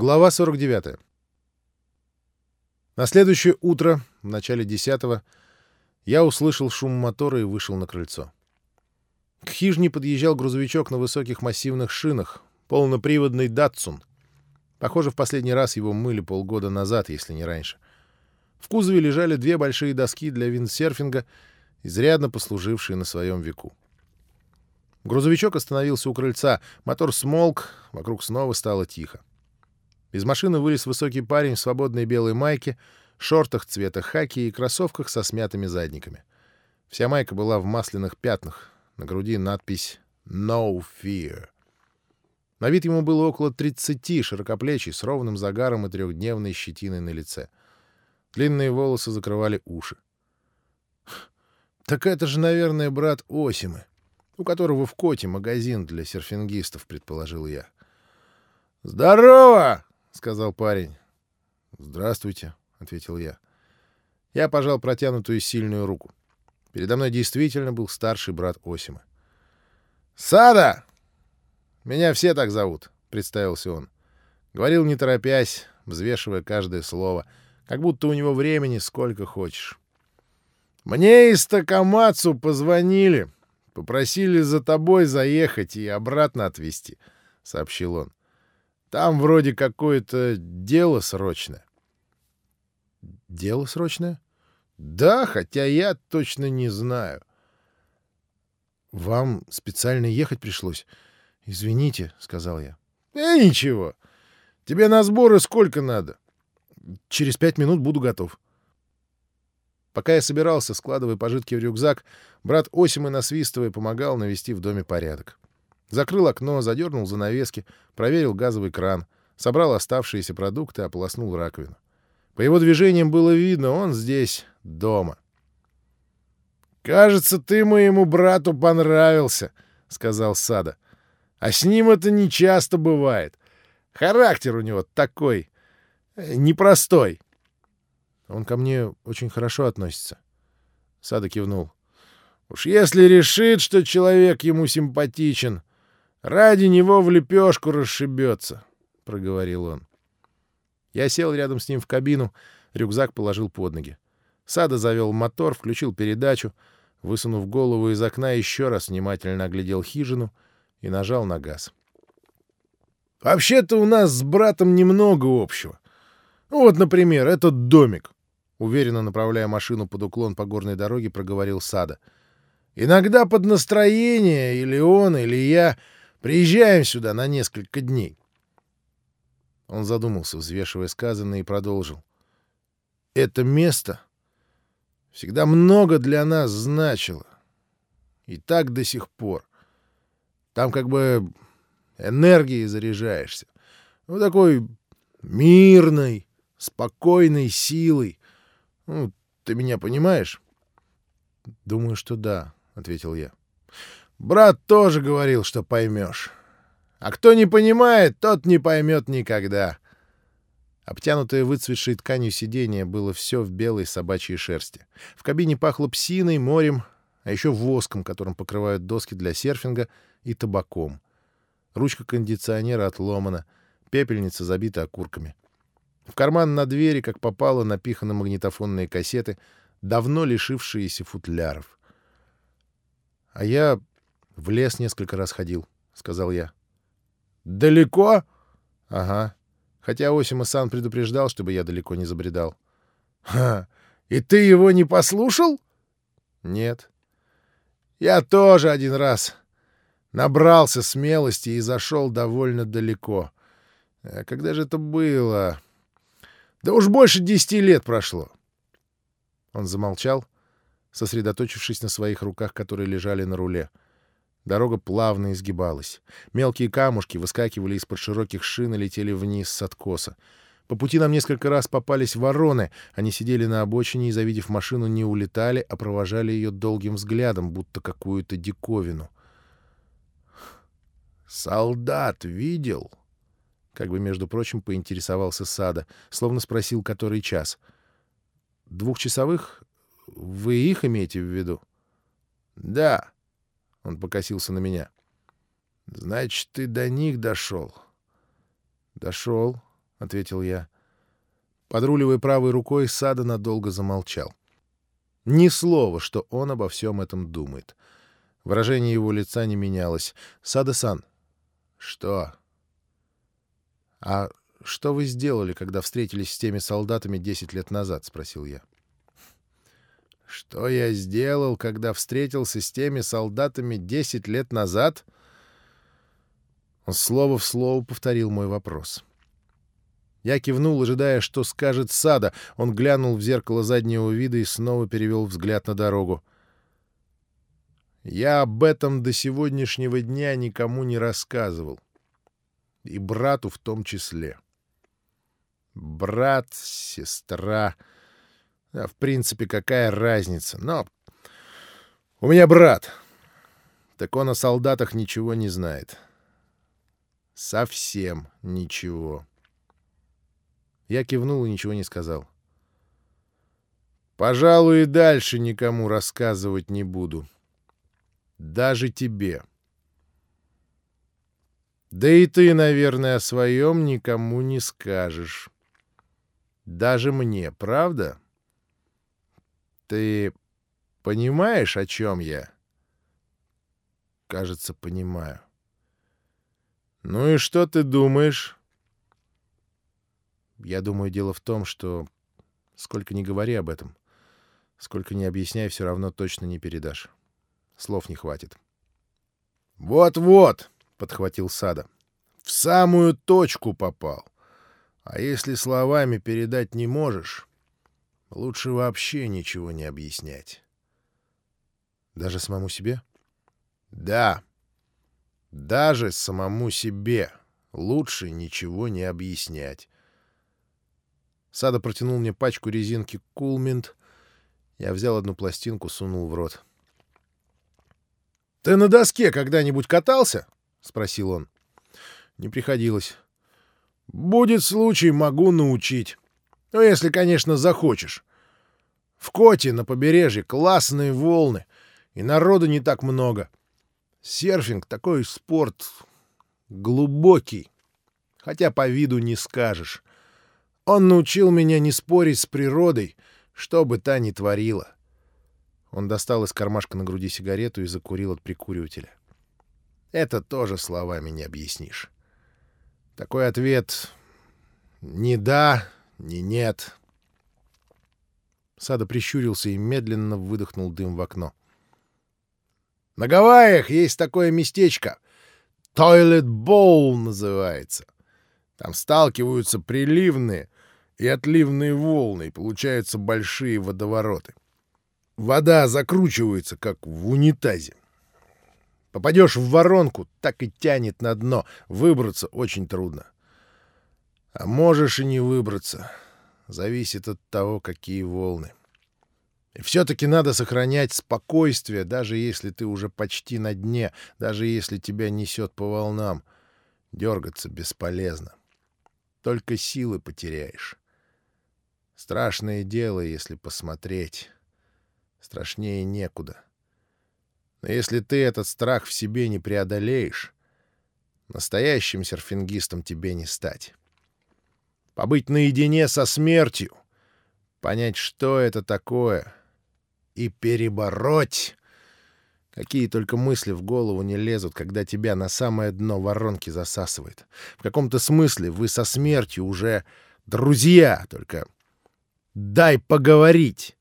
Глава 49. На следующее утро, в начале десятого, я услышал шум мотора и вышел на крыльцо. К хижине подъезжал грузовичок на высоких массивных шинах, полноприводный «Датсун». Похоже, в последний раз его мыли полгода назад, если не раньше. В кузове лежали две большие доски для виндсерфинга, изрядно послужившие на своем веку. Грузовичок остановился у крыльца, мотор смолк, вокруг снова стало тихо. Из машины вылез высокий парень в свободной белой майке, шортах цвета хаки и кроссовках со смятыми задниками. Вся майка была в масляных пятнах, на груди надпись «No Fear». На вид ему было около 30, широкоплечий, с ровным загаром и трехдневной щетиной на лице. Длинные волосы закрывали уши. «Так это же, наверное, брат Осимы, у которого в Коте магазин для серфингистов», — предположил я. «Здорово!» — сказал парень. «Здравствуйте», — ответил я. Я пожал протянутую сильную руку. Передо мной действительно был старший брат Осима. «Сада! Меня все так зовут», — представился он. Говорил не торопясь, взвешивая каждое слово, как будто у него времени сколько хочешь. «Мне из Такамацу позвонили, попросили за тобой заехать и обратно отвезти», — сообщил он. Там вроде какое-то дело срочное. Дело срочное? Да, хотя я точно не знаю. Вам специально ехать пришлось? Извините, сказал я. Э, ничего. Тебе на сборы сколько надо? Через пять минут буду готов. Пока я собирался, складывая пожитки в рюкзак, брат Осимы, насвистывая, помогал навести в доме порядок. Закрыл окно, задернул занавески, проверил газовый кран, собрал оставшиеся продукты, ополоснул раковину. По его движениям было видно, он здесь, дома. «Кажется, ты моему брату понравился», — сказал Сада. «А с ним это не часто бывает. Характер у него такой, э, непростой». «Он ко мне очень хорошо относится». Сада кивнул. «Уж если решит, что человек ему симпатичен, Ради него в лепешку расшибется, — проговорил он. Я сел рядом с ним в кабину, рюкзак положил под ноги. Сада завел мотор, включил передачу, высунув голову из окна, еще раз внимательно оглядел хижину и нажал на газ. «Вообще-то у нас с братом немного общего. Вот, например, этот домик», — уверенно направляя машину под уклон по горной дороге, проговорил Сада. «Иногда под настроение или он, или я Приезжаем сюда на несколько дней. Он задумался, взвешивая сказанное, и продолжил. Это место всегда много для нас значило. И так до сих пор. Там как бы энергией заряжаешься. Ну, такой мирной, спокойной силой. Ну, ты меня понимаешь? — Думаю, что да, — ответил я. Брат тоже говорил, что поймешь. А кто не понимает, тот не поймет никогда. Обтянутое выцветшей тканью сиденье было все в белой собачьей шерсти. В кабине пахло псиной, морем, а еще воском, которым покрывают доски для серфинга, и табаком. Ручка кондиционера отломана, пепельница забита окурками. В карман на двери, как попало, напиханы магнитофонные кассеты, давно лишившиеся футляров. А я в лес несколько раз ходил, — сказал я. — Далеко? — Ага. Хотя Осима-сан предупреждал, чтобы я далеко не забредал. — Ха! И ты его не послушал? — Нет. — Я тоже один раз набрался смелости и зашел довольно далеко. А когда же это было? Да уж больше десяти лет прошло. Он замолчал, сосредоточившись на своих руках, которые лежали на руле. — Дорога плавно изгибалась. Мелкие камушки выскакивали из-под широких шин и летели вниз с откоса. По пути нам несколько раз попались вороны. Они сидели на обочине и, завидев машину, не улетали, а провожали ее долгим взглядом, будто какую-то диковину. «Солдат видел?» Как бы, между прочим, поинтересовался Сада, словно спросил, который час. «Двухчасовых? Вы их имеете в виду?» «Да». Он покосился на меня. «Значит, ты до них дошел?» «Дошел», — ответил я. Подруливая правой рукой, Сада надолго замолчал. Ни слова, что он обо всем этом думает. Выражение его лица не менялось. «Сада-сан». «Что?» «А что вы сделали, когда встретились с теми солдатами десять лет назад?» — спросил я. «Что я сделал, когда встретился с теми солдатами десять лет назад?» Он слово в слово повторил мой вопрос. Я кивнул, ожидая, что скажет Сада. Он глянул в зеркало заднего вида и снова перевел взгляд на дорогу. Я об этом до сегодняшнего дня никому не рассказывал. И брату в том числе. Брат, сестра... А в принципе, какая разница? Но у меня брат. Так он о солдатах ничего не знает. Совсем ничего. Я кивнул и ничего не сказал. Пожалуй, и дальше никому рассказывать не буду. Даже тебе. Да и ты, наверное, о своем никому не скажешь. Даже мне, правда? — ты понимаешь, о чем я? Кажется, понимаю. Ну и что ты думаешь? Я думаю, дело в том, что сколько ни говори об этом, сколько ни объясняй, все равно точно не передашь. Слов не хватит. «Вот-вот!» — подхватил Сада. «В самую точку попал. А если словами передать не можешь, Лучше вообще ничего не объяснять. Даже самому себе? Да. Даже самому себе лучше ничего не объяснять. Сада протянул мне пачку резинки Кулминт. Я взял одну пластинку, сунул в рот. «Ты на доске когда-нибудь катался?» — спросил он. «Не приходилось. Будет случай, могу научить». Ну, если, конечно, захочешь. В Коте на побережье классные волны, и народу не так много. Серфинг — такой спорт глубокий, хотя по виду не скажешь. Он научил меня не спорить с природой, что бы та ни творила. Он достал из кармашка на груди сигарету и закурил от прикуривателя. Это тоже словами не объяснишь. Такой ответ — не да, не нет. Сада прищурился и медленно выдохнул дым в окно. На Гавайях есть такое местечко. Toilet Bowl называется. Там сталкиваются приливные и отливные волны, и получаются большие водовороты. Вода закручивается, как в унитазе. Попадешь в воронку, так и тянет на дно. Выбраться очень трудно. — а можешь и не выбраться. Зависит от того, какие волны. И все-таки надо сохранять спокойствие, даже если ты уже почти на дне, даже если тебя несет по волнам. Дергаться бесполезно. Только силы потеряешь. Страшное дело, если посмотреть. Страшнее некуда. Но если ты этот страх в себе не преодолеешь, настоящим серфингистом тебе не стать побыть наедине со смертью, понять, что это такое, и перебороть. Какие только мысли в голову не лезут, когда тебя на самое дно воронки засасывает. В каком-то смысле вы со смертью уже друзья, только дай поговорить.